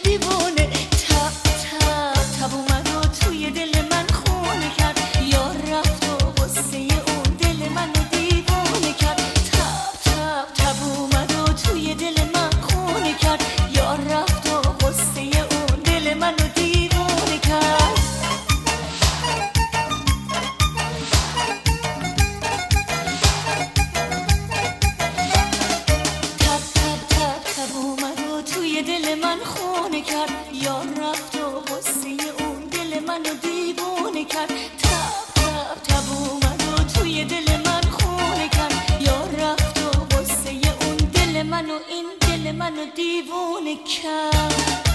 دل منو دیوونه کرد. تب تب تب اومد و توی دل من خونه کرد. یا رفت و غصه اون دل منو این دل منو دیوونه کرد.